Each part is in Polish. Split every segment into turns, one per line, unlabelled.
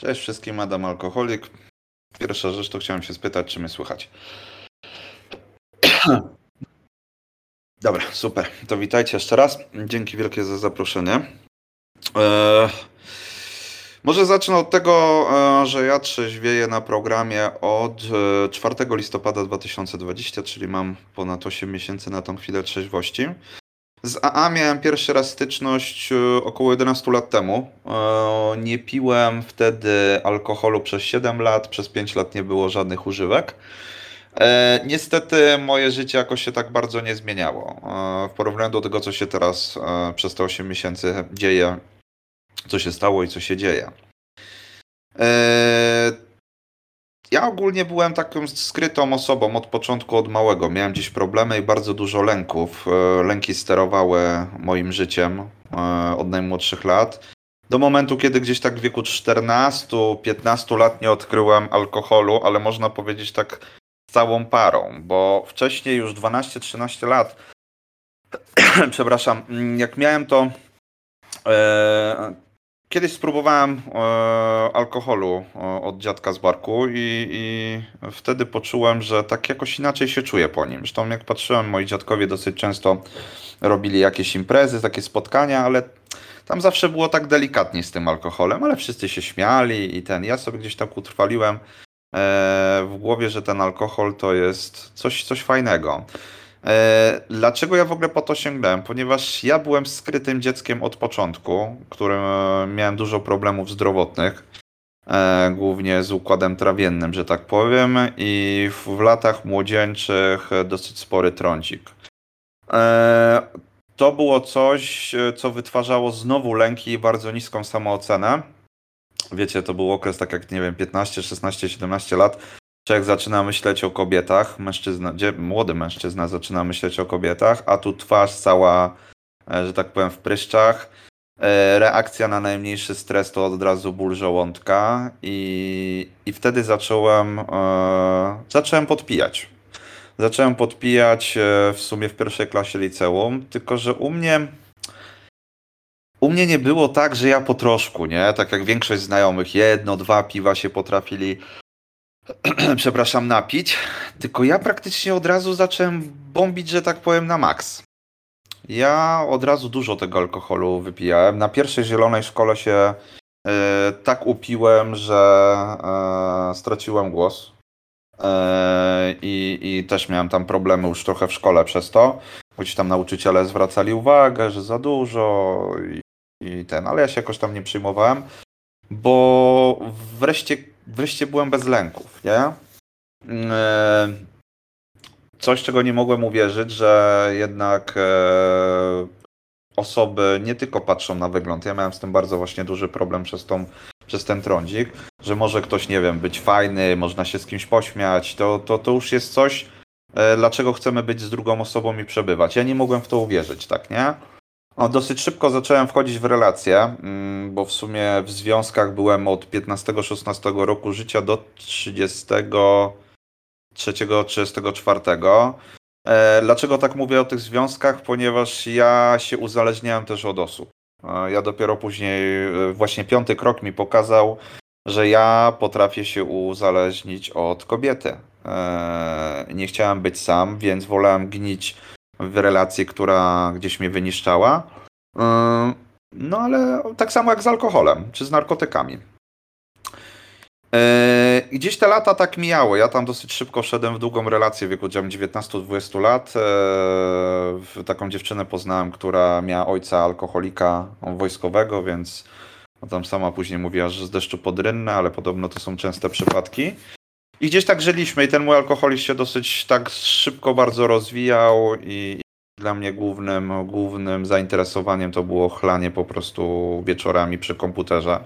Cześć wszystkim, Adam Alkoholik. Pierwsza rzecz to chciałem się spytać, czy mnie słychać. Dobra, super. To witajcie jeszcze raz. Dzięki wielkie za zaproszenie. Eee, może zacznę od tego, e, że ja trzeźwieję na programie od e, 4 listopada 2020, czyli mam ponad 8 miesięcy na tą chwilę trzeźwości. Z AA miałem pierwszy raz styczność e, około 11 lat temu. E, Nie piłem wtedy alkoholu przez 7 lat, przez 5 lat nie było żadnych używek. E, Niestety moje życie jakoś się tak bardzo nie zmieniało. W porównaniu do tego, co się teraz przez te 8 miesięcy dzieje, co się stało i co się dzieje. Ja ogólnie byłem taką skrytą osobą od początku, od małego. Miałem gdzieś problemy i bardzo dużo lęków. E, Lęki sterowały moim życiem e, od najmłodszych lat. Do momentu, kiedy gdzieś tak w wieku 14-15 lat nie odkryłem alkoholu, ale można powiedzieć tak całą parą, bo wcześniej już 12-13 lat, przepraszam, jak miałem to, e, kiedyś spróbowałem e, alkoholu e, od dziadka z barku i, i wtedy poczułem, że tak jakoś inaczej się czuję po nim. Zresztą jak patrzyłem, moi dziadkowie dosyć często robili jakieś imprezy, takie spotkania, ale tam zawsze było tak delikatnie z tym alkoholem, ale wszyscy się śmiali i ten, ja sobie gdzieś tak utrwaliłem e, w głowie, że ten alkohol to jest coś, coś fajnego. E, Dlaczego ja w ogóle po to sięgnąłem? Ponieważ ja byłem skrytym dzieckiem od początku, którym e, miałem dużo problemów zdrowotnych, e, głównie z układem trawiennym, że tak powiem, i w, latach młodzieńczych dosyć spory trądzik. To było coś, co wytwarzało znowu lęki i bardzo niską samoocenę. Wiecie, to był okres tak jak, nie wiem, 15, 16, 17 lat. Człowiek zaczyna myśleć o kobietach, mężczyzna, gdzie młody mężczyzna zaczyna myśleć o kobietach, a tu twarz cała, e, że tak powiem, w pryszczach. E, Reakcja na najmniejszy stres to od razu ból żołądka i, i wtedy zacząłem, e, zacząłem podpijać. Zacząłem podpijać w sumie w pierwszej klasie liceum, tylko że u mnie u mnie nie było tak, że ja po troszku, nie? Tak jak większość znajomych, jedno, dwa piwa się potrafili przepraszam, napić, tylko ja praktycznie od razu zacząłem bombić, że tak powiem, na maks. Ja od razu dużo tego alkoholu wypijałem. Na pierwszej zielonej szkole się e, tak upiłem, że e, straciłem głos. E, i, I też miałem tam problemy już trochę w szkole przez to. Gdzieś tam nauczyciele zwracali uwagę, że za dużo i, i ten, ale ja się jakoś tam nie przyjmowałem, bo wreszcie wreszcie byłem bez lęków, nie? E, Coś, czego nie mogłem uwierzyć, że jednak e, osoby nie tylko patrzą na wygląd. Ja miałem z tym bardzo właśnie duży problem przez, tą, przez ten trądzik, że może ktoś, nie wiem, być fajny, można się z kimś pośmiać. To, to, to już jest coś, e, dlaczego chcemy być z drugą osobą i przebywać. Ja nie mogłem w to uwierzyć, tak, nie? No, dosyć szybko zacząłem wchodzić w relacje, mm, bo w sumie w związkach byłem od 15-16 roku życia do 33-34. E, Dlaczego tak mówię o tych związkach? Ponieważ ja się uzależniałem też od osób. E, Ja dopiero później, e, właśnie piąty krok mi pokazał, że ja potrafię się uzależnić od kobiety. Nie chciałem być sam, więc wolałem gnić w relacji, która gdzieś mnie wyniszczała. Yy, No ale tak samo jak z alkoholem, czy z narkotykami. Yy, gdzieś te lata tak mijały. Ja tam dosyć szybko szedłem w długą relację w wieku gdzieś 19-20 lat. Yy, Taką dziewczynę poznałem, która miała ojca alkoholika wojskowego, więc tam sama później mówiła, że z deszczu pod rynnę, ale podobno to są częste przypadki. I gdzieś tak żyliśmy i ten mój alkoholizm się dosyć tak szybko bardzo rozwijał i dla mnie głównym, głównym zainteresowaniem to było chlanie po prostu wieczorami przy komputerze.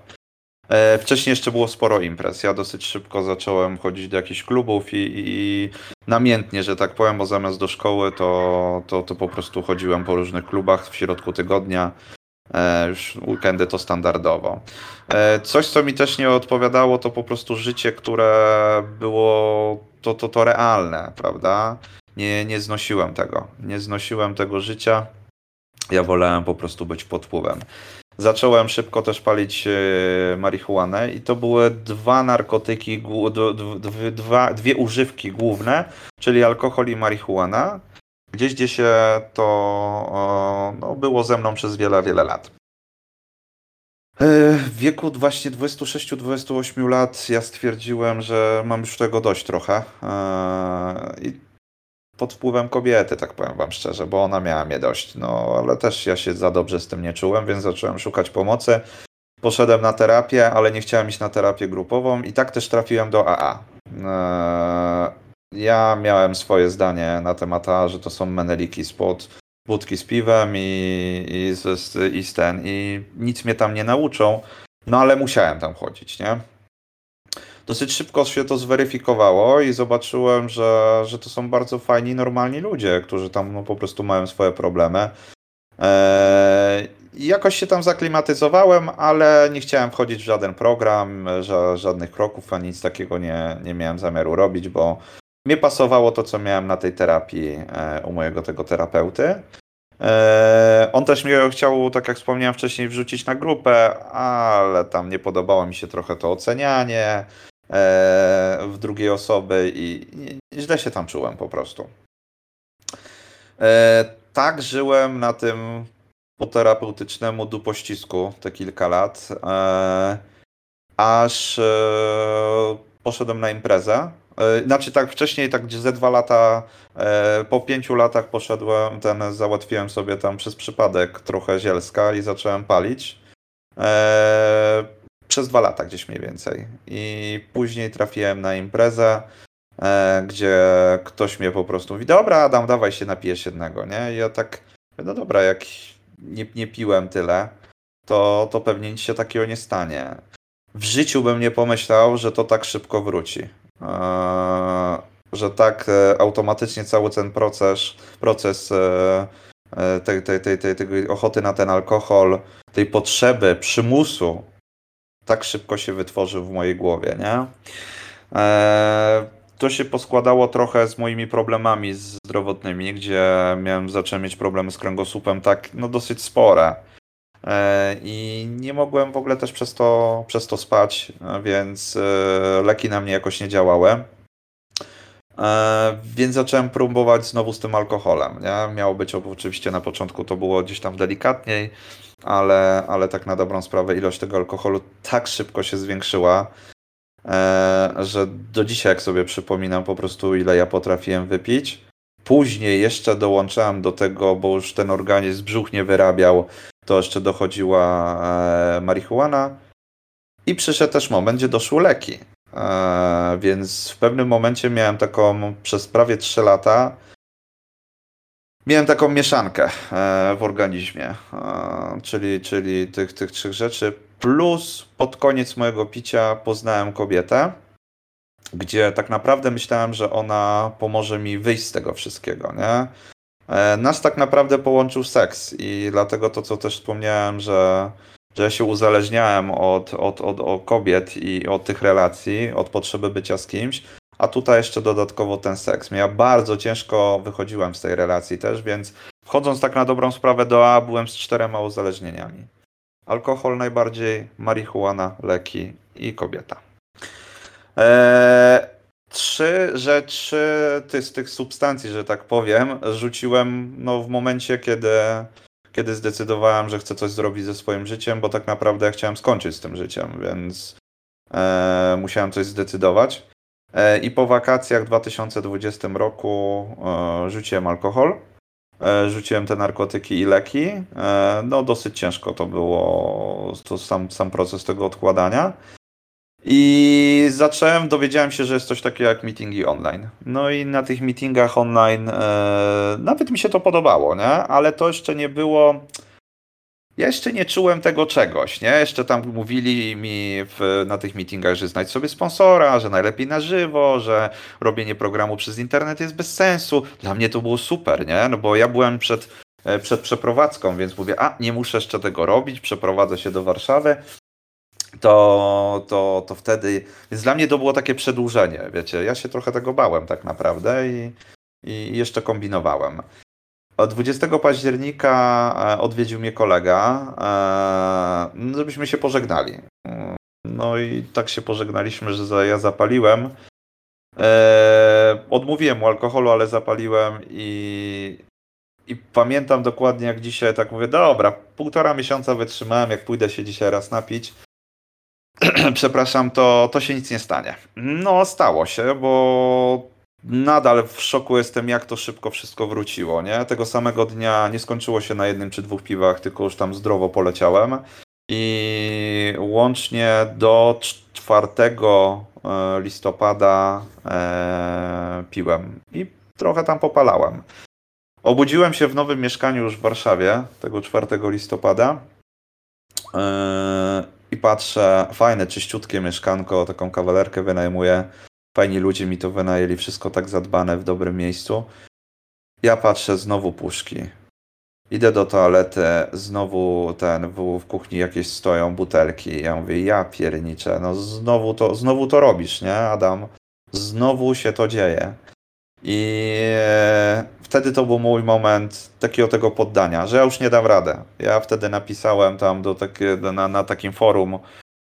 E, Wcześniej jeszcze było sporo imprez. Ja dosyć szybko zacząłem chodzić do jakichś klubów i, i, i namiętnie, że tak powiem, bo zamiast do szkoły to, to, to po prostu chodziłem po różnych klubach w środku tygodnia. E, Już weekendy to standardowo. E, Coś, co mi też nie odpowiadało, to po prostu życie, które było to, to, to realne, prawda? Nie, nie znosiłem tego. Nie znosiłem tego życia. Ja wolałem po prostu być pod wpływem. Zacząłem szybko też palić e, marihuanę i to były dwa narkotyki, dwie używki główne, czyli alkohol i marihuana. Gdzieś gdzie się to no, było ze mną przez wiele, wiele lat. E, w wieku właśnie 26-28 lat ja stwierdziłem, że mam już tego dość trochę. E, I pod wpływem kobiety, tak powiem wam szczerze, bo ona miała mnie dość. No ale też ja się za dobrze z tym nie czułem, więc zacząłem szukać pomocy. Poszedłem na terapię, ale nie chciałem iść na terapię grupową i tak też trafiłem do AA. Ja miałem swoje zdanie na temat AA, że to są meneliki spod wódki z piwem i, i, z, i z ten. I nic mnie tam nie nauczą, no ale musiałem tam chodzić, nie? Dosyć szybko się to zweryfikowało i zobaczyłem, że, że to są bardzo fajni, normalni ludzie, którzy tam no, po prostu mają swoje problemy. Eee, jakoś się tam zaklimatyzowałem, ale nie chciałem wchodzić w żaden program, ża żadnych kroków, a nic takiego nie, nie miałem zamiaru robić, bo mnie pasowało to, co miałem na tej terapii e, u mojego tego terapeuty. E, on też mnie chciał, tak jak wspomniałem wcześniej, wrzucić na grupę, ale tam nie podobało mi się trochę to ocenianie e, w drugiej osoby i źle się tam czułem po prostu. Tak żyłem na tym poterapeutycznemu dupościsku te kilka lat, aż poszedłem na imprezę znaczy tak wcześniej, tak gdzie ze dwa lata, e, po pięciu latach poszedłem, ten załatwiłem sobie tam przez przypadek trochę zielska i zacząłem palić. E, przez dwa lata gdzieś mniej więcej. I później trafiłem na imprezę, gdzie ktoś mnie po prostu mówi, dobra Adam, dawaj się napijesz jednego, nie? I ja tak, no dobra, jak nie, nie piłem tyle, to, to pewnie nic się takiego nie stanie. W życiu bym nie pomyślał, że to tak szybko wróci. Eee, że tak e, automatycznie cały ten proces, proces e, e, tej, tej, tej, tej, tej ochoty na ten alkohol, tej potrzeby, przymusu, tak szybko się wytworzył w mojej głowie, nie? To się poskładało trochę z moimi problemami zdrowotnymi, gdzie miałem, zacząłem mieć problemy z kręgosłupem tak, no dosyć spore. E, i nie mogłem w ogóle też przez to, przez to spać, więc e, leki na mnie jakoś nie działały. E, więc zacząłem próbować znowu z tym alkoholem. Nie? Miało być oczywiście na początku to było gdzieś tam delikatniej, ale, ale tak na dobrą sprawę ilość tego alkoholu tak szybko się zwiększyła, że do dzisiaj jak sobie przypominam po prostu ile ja potrafiłem wypić. Później jeszcze dołączałem do tego, bo już ten organizm brzuch nie wyrabiał to jeszcze dochodziła e, marihuana i przyszedł też moment, gdzie doszły leki. E, więc w pewnym momencie miałem taką, przez prawie 3 lata, miałem taką mieszankę e, w organizmie, czyli, czyli tych, tych trzech rzeczy. Plus pod koniec mojego picia poznałem kobietę, gdzie tak naprawdę myślałem, że ona pomoże mi wyjść z tego wszystkiego, nie? E, nas tak naprawdę połączył seks i dlatego to, co też wspomniałem, że, że ja się uzależniałem od, od, od, od kobiet i od tych relacji, od potrzeby bycia z kimś, a tutaj jeszcze dodatkowo ten seks. Ja bardzo ciężko wychodziłem z tej relacji też, więc wchodząc tak na dobrą sprawę do A, byłem z czterema uzależnieniami. Alkohol najbardziej, marihuana, leki i kobieta. Eee, trzy rzeczy z tych substancji, że tak powiem, rzuciłem no, w momencie, kiedy, kiedy zdecydowałem, że chcę coś zrobić ze swoim życiem, bo tak naprawdę ja chciałem skończyć z tym życiem, więc e, musiałem coś zdecydować. E, I po wakacjach w 2020 roku e, rzuciłem alkohol, e, rzuciłem te narkotyki i leki. E, no dosyć ciężko to było, to sam, sam proces tego odkładania. I zacząłem, dowiedziałem się, że jest coś takiego jak meetingi online. No i na tych meetingach online e, nawet mi się to podobało, nie? Ale to jeszcze nie było. Ja jeszcze nie czułem tego czegoś, nie? Jeszcze tam mówili mi w, na tych meetingach, że znajdź sobie sponsora, że najlepiej na żywo, że robienie programu przez internet jest bez sensu. Dla mnie to było super, nie? No bo ja byłem przed, e, przed przeprowadzką, więc mówię, a nie muszę jeszcze tego robić, przeprowadzę się do Warszawy to, to, to wtedy. Więc dla mnie to było takie przedłużenie, wiecie. Ja się trochę tego bałem tak naprawdę i, i jeszcze kombinowałem. Od 20 października e, odwiedził mnie kolega, e, no, żebyśmy się pożegnali. No i tak się pożegnaliśmy, że ja zapaliłem. E, odmówiłem mu alkoholu, ale zapaliłem i, i pamiętam dokładnie jak dzisiaj tak mówię, dobra, półtora miesiąca wytrzymałem, jak pójdę się dzisiaj raz napić. Przepraszam, to, to się nic nie stanie. No, stało się, bo nadal w szoku jestem, jak to szybko wszystko wróciło, nie? Tego samego dnia nie skończyło się na jednym czy dwóch piwach, tylko już tam zdrowo poleciałem. I łącznie do 4 e, listopada e, piłem i trochę tam popalałem. Obudziłem się w nowym mieszkaniu już w Warszawie tego 4 listopada e, i patrzę, fajne, czyściutkie mieszkanko, taką kawalerkę wynajmuję. Fajni ludzie mi to wynajęli, wszystko tak zadbane w dobrym miejscu. Ja patrzę, znowu puszki. Idę do toalety, znowu ten, w, w kuchni jakieś stoją butelki. Ja mówię, ja pierniczę, no znowu to, znowu to robisz, nie, Adam? Znowu się to dzieje. I e, wtedy to był mój moment takiego tego poddania, że ja już nie dam radę. Ja wtedy napisałem tam do takie, na, na takim forum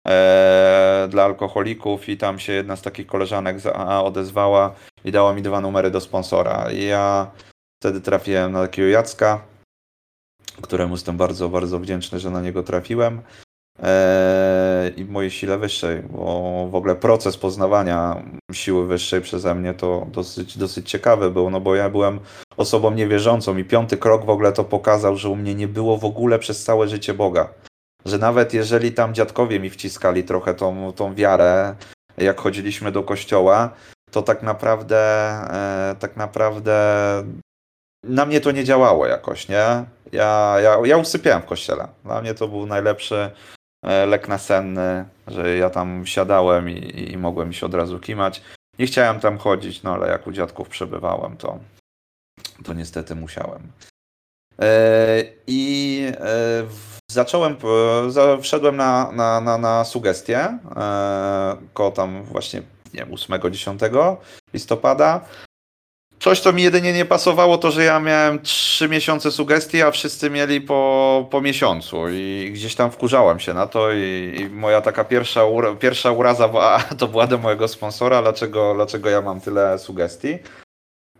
e, dla alkoholików i tam się jedna z takich koleżanek z AA odezwała i dała mi dwa numery do sponsora. I ja wtedy trafiłem na takiego Jacka, któremu jestem bardzo, bardzo wdzięczny, że na niego trafiłem. Eee, I mojej sile wyższej, bo w ogóle proces poznawania siły wyższej przeze mnie to dosyć, dosyć ciekawy był, no bo ja byłem osobą niewierzącą i piąty krok w ogóle to pokazał, że u mnie nie było w ogóle przez całe życie Boga. Że nawet jeżeli tam dziadkowie mi wciskali trochę tą, tą wiarę, jak chodziliśmy do kościoła, to tak naprawdę, e, tak naprawdę na mnie to nie działało jakoś, nie? Ja, ja, ja usypiałem w kościele. Dla mnie to był najlepszy lek nasenny, że ja tam siadałem i, i mogłem się od razu kimać. Nie chciałem tam chodzić, no ale jak u dziadków przebywałem, to, to niestety musiałem. E, I e, zacząłem, wszedłem na, na, na, na sugestie, koło tam właśnie nie 8-10 listopada Coś, co mi jedynie nie pasowało, to że ja miałem trzy miesiące sugestii, a wszyscy mieli po, po miesiącu i gdzieś tam wkurzałem się na to i, i moja taka pierwsza, ura, pierwsza uraza była, to była do mojego sponsora, dlaczego, dlaczego ja mam tyle sugestii.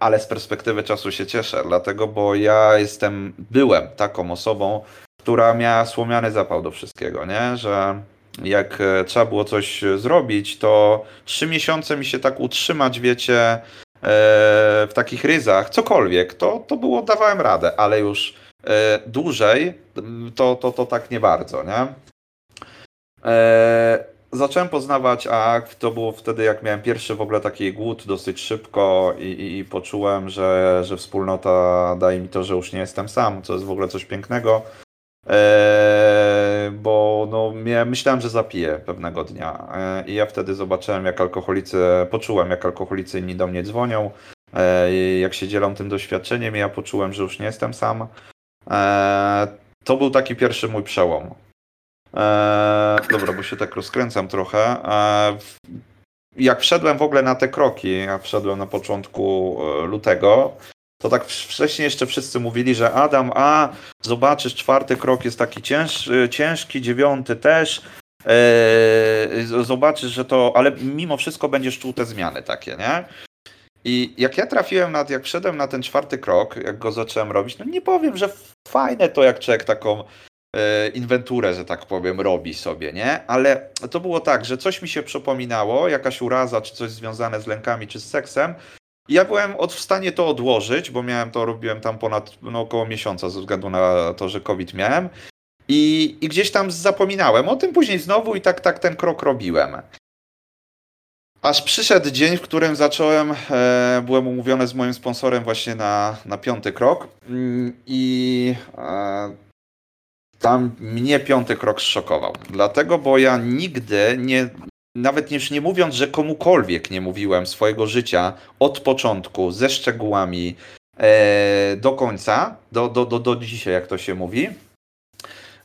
Ale z perspektywy czasu się cieszę, dlatego, bo ja jestem, byłem taką osobą, która miała słomiany zapał do wszystkiego, nie? Że jak e, trzeba było coś zrobić, to trzy miesiące mi się tak utrzymać, wiecie, w takich ryzach, cokolwiek, to, to było, dawałem radę, ale już e, dłużej to, to, to tak nie bardzo, nie? E, zacząłem poznawać AKT, to było wtedy, jak miałem pierwszy w ogóle taki głód dosyć szybko i, i, i, poczułem, że, że wspólnota daje mi to, że już nie jestem sam, co jest w ogóle coś pięknego. Bo no, myślałem, że zapiję pewnego dnia. Eee, I ja wtedy zobaczyłem, jak alkoholicy, poczułem, jak alkoholicy inni do mnie dzwonią, eee, jak się dzielą tym doświadczeniem, i ja poczułem, że już nie jestem sam. To był taki pierwszy mój przełom. Dobra, bo się tak rozkręcam trochę. Jak wszedłem w ogóle na te kroki, ja wszedłem na początku e, lutego, to tak wcześniej jeszcze wszyscy mówili, że Adam, a zobaczysz, czwarty krok jest taki cięż, ciężki, dziewiąty też. Yy, zobaczysz, że to, ale mimo wszystko będziesz czuł te zmiany takie, nie? I jak ja trafiłem na, jak wszedłem na ten czwarty krok, jak go zacząłem robić, no nie powiem, że fajne to jak człowiek taką e, inwenturę, że tak powiem, robi sobie, nie? Ale to było tak, że coś mi się przypominało, jakaś uraza, czy coś związane z lękami, czy z seksem, ja byłem od, w stanie to odłożyć, bo miałem to, robiłem tam ponad no, około miesiąca ze względu na to, że COVID miałem. I, I gdzieś tam zapominałem o tym później znowu i tak, tak ten krok robiłem. Aż przyszedł dzień, w którym zacząłem, e, byłem umówiony z moim sponsorem właśnie na, na piąty krok mm, i e, tam mnie piąty krok zszokował. Dlatego, bo ja nigdy nie, nawet już nie mówiąc, że komukolwiek nie mówiłem swojego życia od początku, ze szczegółami e, do końca, do, do, do, do dzisiaj, jak to się mówi,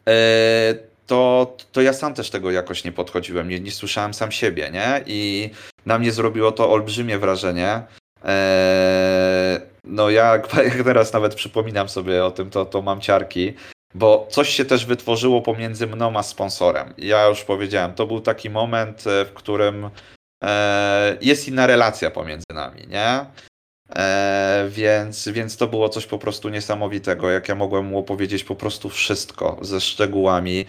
e, to, to ja sam też tego jakoś nie podchodziłem, nie, nie słyszałem sam siebie, nie? I na mnie zrobiło to olbrzymie wrażenie. E, no ja jak teraz nawet przypominam sobie o tym, to, to mam ciarki, bo coś się też wytworzyło pomiędzy mną a sponsorem. Ja już powiedziałem, to był taki moment, w którym e, jest inna relacja pomiędzy nami, nie? E, więc, więc to było coś po prostu niesamowitego, jak ja mogłem mu opowiedzieć po prostu wszystko ze szczegółami.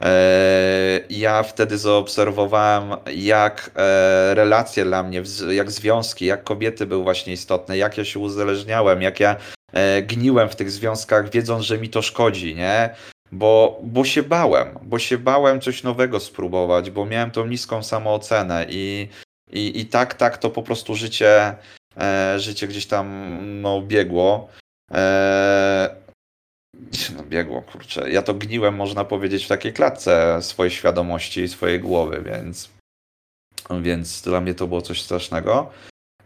E, ja wtedy zaobserwowałem, jak e, relacje dla mnie, jak związki, jak kobiety były właśnie istotne, jak ja się uzależniałem, jak ja e, gniłem w tych związkach, wiedząc, że mi to szkodzi, nie? Bo, bo się bałem, bo się bałem coś nowego spróbować, bo miałem tą niską samoocenę i, i, i tak, tak to po prostu życie e, życie gdzieś tam no, biegło. E, no, biegło, kurczę. Ja to gniłem, można powiedzieć, w takiej klatce swojej świadomości swojej głowy, więc, więc dla mnie to było coś strasznego.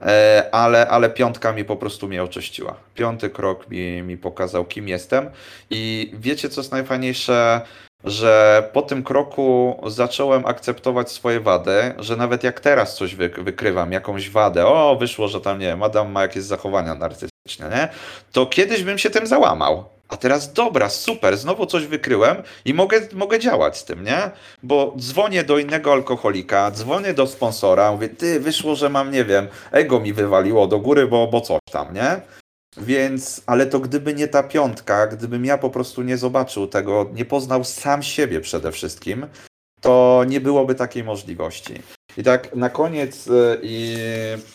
E, ale, ale piątka mi po prostu mnie oczyściła. Piąty krok mi, mi pokazał, kim jestem. I wiecie, co jest najfajniejsze? że po tym kroku zacząłem akceptować swoje wady, że nawet jak teraz coś wykrywam, jakąś wadę, o, wyszło, że tam, nie wiem, Adam ma jakieś zachowania narcystyczne, nie? To kiedyś bym się tym załamał. A teraz dobra, super, znowu coś wykryłem i mogę, mogę działać z tym, nie? Bo dzwonię do innego alkoholika, dzwonię do sponsora, mówię, ty, wyszło, że mam, nie wiem, ego mi wywaliło do góry, bo, bo coś tam, nie? Więc, ale to gdyby nie ta piątka, gdybym ja po prostu nie zobaczył tego, nie poznał sam siebie przede wszystkim, to nie byłoby takiej możliwości. I tak na koniec e, i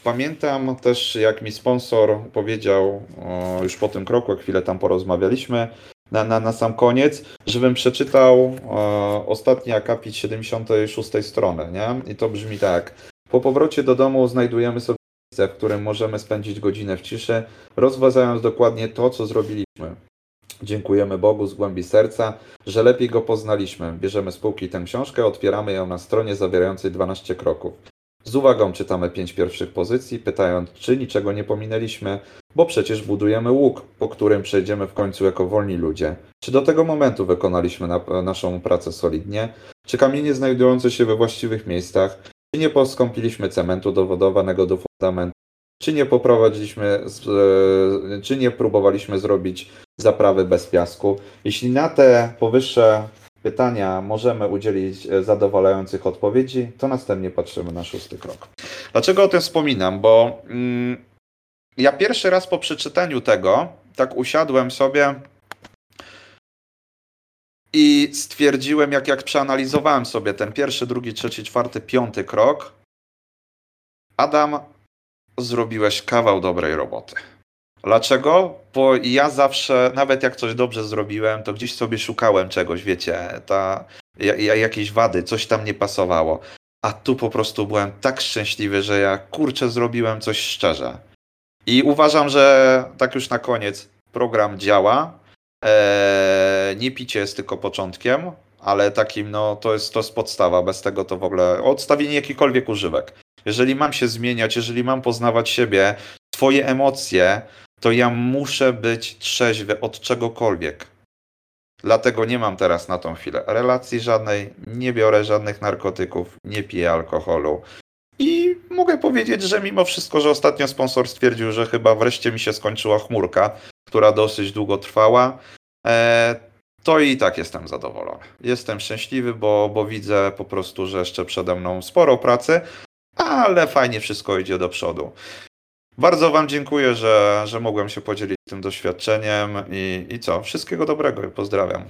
pamiętam też, jak mi sponsor powiedział o, już po tym kroku, chwilę tam porozmawialiśmy, na, na, na sam koniec, żebym przeczytał o, ostatni akapit 76 strony, nie? I to brzmi tak. Po powrocie do domu znajdujemy sobie miejsce, w którym możemy spędzić godzinę w ciszy, rozważając dokładnie to, co zrobiliśmy. Dziękujemy Bogu z głębi serca, że lepiej Go poznaliśmy. Bierzemy z półki tę książkę, otwieramy ją na stronie zawierającej 12 kroków. Z uwagą czytamy pięć pierwszych pozycji, pytając, czy niczego nie pominęliśmy, bo przecież budujemy łuk, po którym przejdziemy w końcu jako wolni ludzie. Czy do tego momentu wykonaliśmy na, naszą pracę solidnie? Czy kamienie znajdujące się we właściwych miejscach? Czy nie poskąpiliśmy cementu dowodowanego do fundamentu? Czy nie poprowadziliśmy, e, czy nie próbowaliśmy zrobić zaprawy bez piasku? Jeśli na te powyższe pytania możemy udzielić e, zadowalających odpowiedzi, to następnie patrzymy na szósty krok. Dlaczego o tym wspominam? Bo mm, ja pierwszy raz po przeczytaniu tego, tak usiadłem sobie i stwierdziłem, jak, jak przeanalizowałem sobie ten pierwszy, drugi, trzeci, czwarty, piąty krok, Adam, zrobiłeś kawał dobrej roboty. Dlaczego? Bo ja zawsze, nawet jak coś dobrze zrobiłem, to gdzieś sobie szukałem czegoś, wiecie, ta, ja, jakieś wady, coś tam nie pasowało. A tu po prostu byłem tak szczęśliwy, że ja kurczę zrobiłem coś szczerze. I uważam, że tak już na koniec program działa. Eee, nie picie jest tylko początkiem, ale takim, no to jest, to jest podstawa. Bez tego to w ogóle odstawienie jakikolwiek używek. Jeżeli mam się zmieniać, jeżeli mam poznawać siebie, swoje emocje, to ja muszę być trzeźwy od czegokolwiek. Dlatego nie mam teraz na tą chwilę relacji żadnej, nie biorę żadnych narkotyków, nie piję alkoholu. I mogę powiedzieć, że mimo wszystko, że ostatnio sponsor stwierdził, że chyba wreszcie mi się skończyła chmurka, która dosyć długo trwała, e, to i tak jestem zadowolony. Jestem szczęśliwy, bo, bo widzę po prostu, że jeszcze przede mną sporo pracy, ale fajnie wszystko idzie do przodu. Bardzo Wam dziękuję, że, że mogłem się podzielić tym doświadczeniem i, i co? Wszystkiego dobrego i pozdrawiam.